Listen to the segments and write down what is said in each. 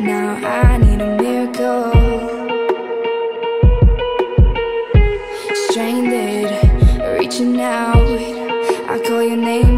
Now I need a miracle. Stranded, reaching out. I call your name.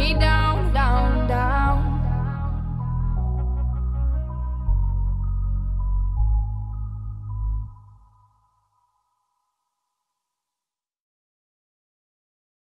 me down.